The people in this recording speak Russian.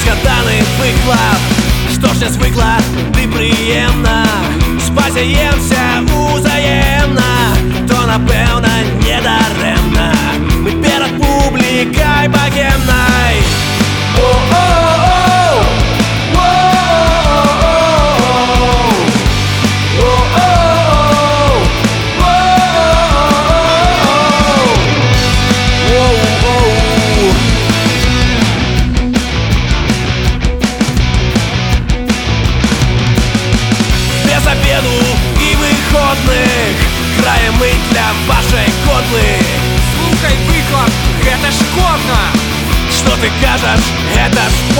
з катани виклав, что ж не свыкла, ты приємна, спасіємся у это шикарно Что ты кажешь, это ж